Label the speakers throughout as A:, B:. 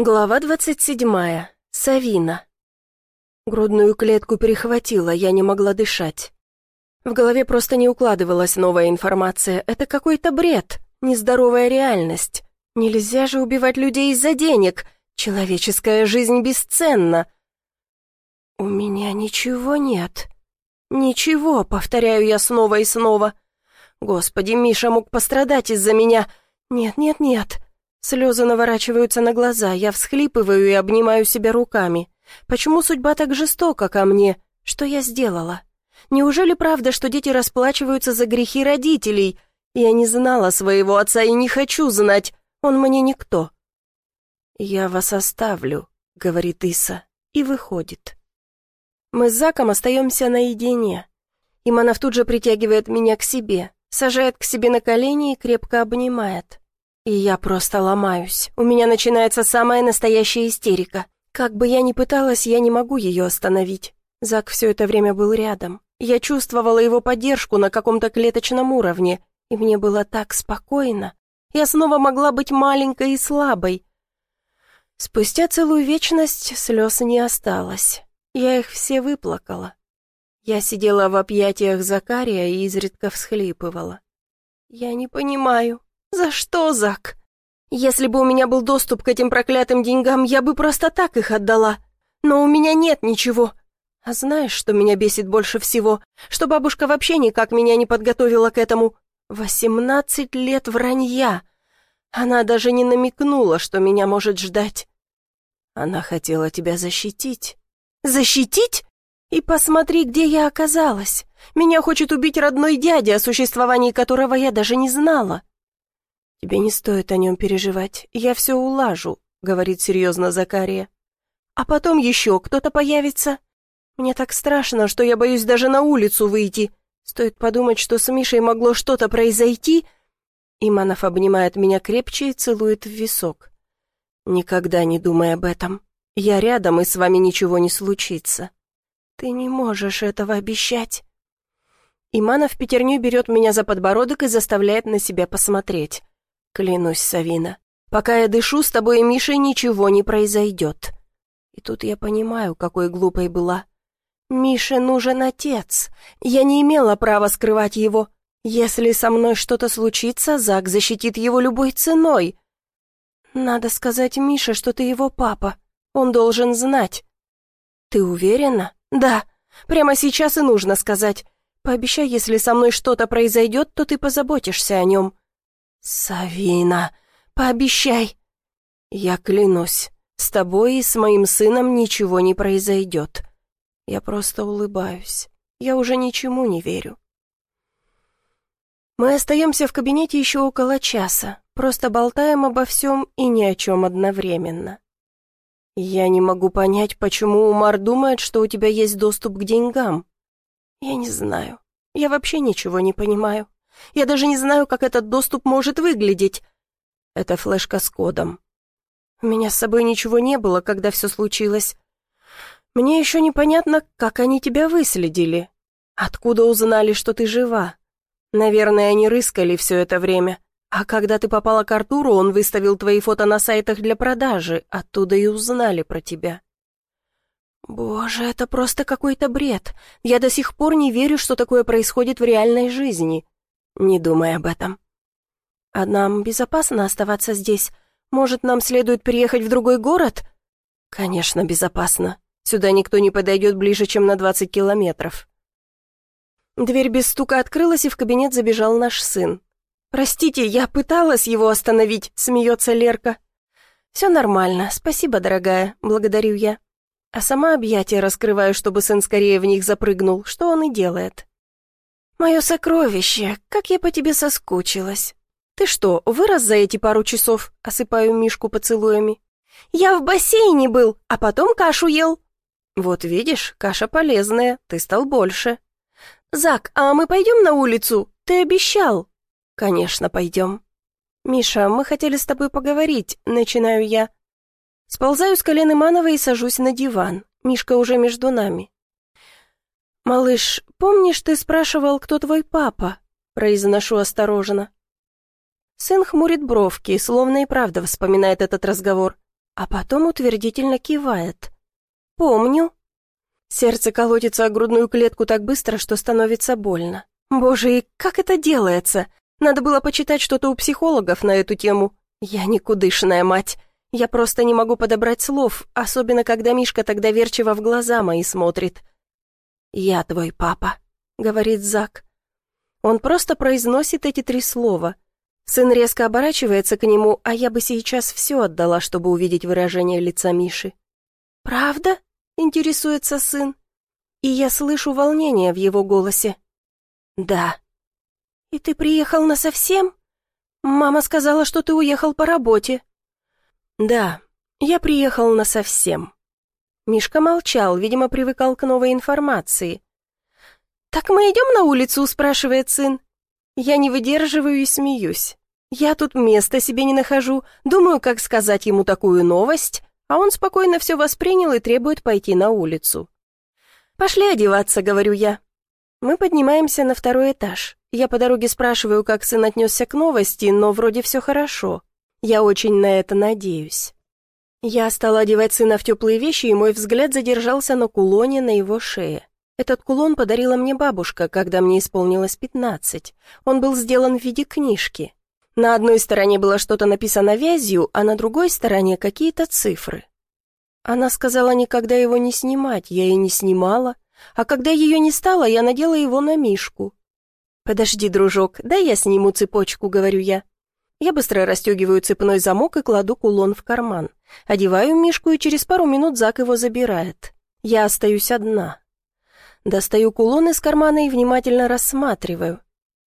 A: Глава двадцать седьмая. Савина. Грудную клетку перехватила, я не могла дышать. В голове просто не укладывалась новая информация. Это какой-то бред, нездоровая реальность. Нельзя же убивать людей из-за денег. Человеческая жизнь бесценна. У меня ничего нет. Ничего, повторяю я снова и снова. Господи, Миша мог пострадать из-за меня. Нет, нет, нет. Слезы наворачиваются на глаза, я всхлипываю и обнимаю себя руками. Почему судьба так жестока ко мне? Что я сделала? Неужели правда, что дети расплачиваются за грехи родителей? Я не знала своего отца и не хочу знать. Он мне никто. «Я вас оставлю», — говорит Иса, и выходит. Мы с Заком остаемся наедине. Иманов тут же притягивает меня к себе, сажает к себе на колени и крепко обнимает. И я просто ломаюсь. У меня начинается самая настоящая истерика. Как бы я ни пыталась, я не могу ее остановить. Зак все это время был рядом. Я чувствовала его поддержку на каком-то клеточном уровне, и мне было так спокойно. Я снова могла быть маленькой и слабой. Спустя целую вечность слез не осталось. Я их все выплакала. Я сидела в объятиях Закария и изредка всхлипывала. «Я не понимаю, «За что, Зак? Если бы у меня был доступ к этим проклятым деньгам, я бы просто так их отдала. Но у меня нет ничего. А знаешь, что меня бесит больше всего? Что бабушка вообще никак меня не подготовила к этому. Восемнадцать лет вранья. Она даже не намекнула, что меня может ждать. Она хотела тебя защитить. Защитить? И посмотри, где я оказалась. Меня хочет убить родной дядя, о существовании которого я даже не знала. «Тебе не стоит о нем переживать, я все улажу», — говорит серьезно Закария. «А потом еще кто-то появится. Мне так страшно, что я боюсь даже на улицу выйти. Стоит подумать, что с Мишей могло что-то произойти...» Иманов обнимает меня крепче и целует в висок. «Никогда не думай об этом. Я рядом, и с вами ничего не случится. Ты не можешь этого обещать». Иманов пятерню берет меня за подбородок и заставляет на себя посмотреть. Клянусь, Савина, пока я дышу, с тобой и Мишей ничего не произойдет. И тут я понимаю, какой глупой была. Мише нужен отец. Я не имела права скрывать его. Если со мной что-то случится, Зак защитит его любой ценой. Надо сказать Мише, что ты его папа. Он должен знать. Ты уверена? Да. Прямо сейчас и нужно сказать. Пообещай, если со мной что-то произойдет, то ты позаботишься о нем. «Савина, пообещай!» «Я клянусь, с тобой и с моим сыном ничего не произойдет. Я просто улыбаюсь. Я уже ничему не верю». Мы остаемся в кабинете еще около часа, просто болтаем обо всем и ни о чем одновременно. Я не могу понять, почему Умар думает, что у тебя есть доступ к деньгам. Я не знаю. Я вообще ничего не понимаю. Я даже не знаю, как этот доступ может выглядеть. Это флешка с кодом. У меня с собой ничего не было, когда все случилось. Мне еще непонятно, как они тебя выследили. Откуда узнали, что ты жива? Наверное, они рыскали все это время. А когда ты попала к Артуру, он выставил твои фото на сайтах для продажи, оттуда и узнали про тебя. Боже, это просто какой-то бред. Я до сих пор не верю, что такое происходит в реальной жизни. Не думай об этом. А нам безопасно оставаться здесь? Может, нам следует переехать в другой город? Конечно, безопасно. Сюда никто не подойдет ближе, чем на 20 километров. Дверь без стука открылась, и в кабинет забежал наш сын. «Простите, я пыталась его остановить», — смеется Лерка. «Все нормально, спасибо, дорогая, благодарю я. А сама объятия раскрываю, чтобы сын скорее в них запрыгнул, что он и делает. «Мое сокровище, как я по тебе соскучилась!» «Ты что, вырос за эти пару часов?» — осыпаю Мишку поцелуями. «Я в бассейне был, а потом кашу ел». «Вот видишь, каша полезная, ты стал больше». «Зак, а мы пойдем на улицу? Ты обещал». «Конечно, пойдем». «Миша, мы хотели с тобой поговорить», — начинаю я. Сползаю с колен Иманова и сажусь на диван. Мишка уже между нами. «Малыш, помнишь, ты спрашивал, кто твой папа?» Произношу осторожно. Сын хмурит бровки, словно и правда вспоминает этот разговор. а потом утвердительно кивает. «Помню». Сердце колотится о грудную клетку так быстро, что становится больно. Боже, и как это делается? Надо было почитать что-то у психологов на эту тему. Я никудышная мать. Я просто не могу подобрать слов, особенно когда Мишка тогда верчиво в глаза мои смотрит. «Я твой папа», — говорит Зак. Он просто произносит эти три слова. Сын резко оборачивается к нему, а я бы сейчас все отдала, чтобы увидеть выражение лица Миши. «Правда?» — интересуется сын. И я слышу волнение в его голосе. «Да». «И ты приехал насовсем? Мама сказала, что ты уехал по работе». «Да, я приехал насовсем». Мишка молчал, видимо, привыкал к новой информации. «Так мы идем на улицу?» – спрашивает сын. Я не выдерживаю и смеюсь. Я тут места себе не нахожу, думаю, как сказать ему такую новость, а он спокойно все воспринял и требует пойти на улицу. «Пошли одеваться», — говорю я. Мы поднимаемся на второй этаж. Я по дороге спрашиваю, как сын отнесся к новости, но вроде все хорошо. Я очень на это надеюсь. Я стала одевать сына в теплые вещи, и мой взгляд задержался на кулоне на его шее. Этот кулон подарила мне бабушка, когда мне исполнилось пятнадцать. Он был сделан в виде книжки. На одной стороне было что-то написано вязью, а на другой стороне какие-то цифры. Она сказала никогда его не снимать, я и не снимала. А когда ее не стало, я надела его на Мишку. «Подожди, дружок, дай я сниму цепочку», — говорю я. Я быстро расстегиваю цепной замок и кладу кулон в карман. Одеваю Мишку, и через пару минут Зак его забирает. Я остаюсь одна. Достаю кулон из кармана и внимательно рассматриваю.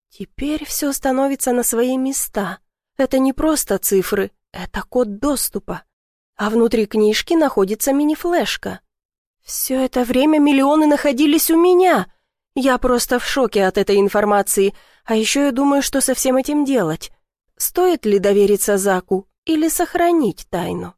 A: Теперь все становится на свои места. Это не просто цифры, это код доступа. А внутри книжки находится мини-флешка. Все это время миллионы находились у меня. Я просто в шоке от этой информации, а еще я думаю, что со всем этим делать. Стоит ли довериться Заку или сохранить тайну?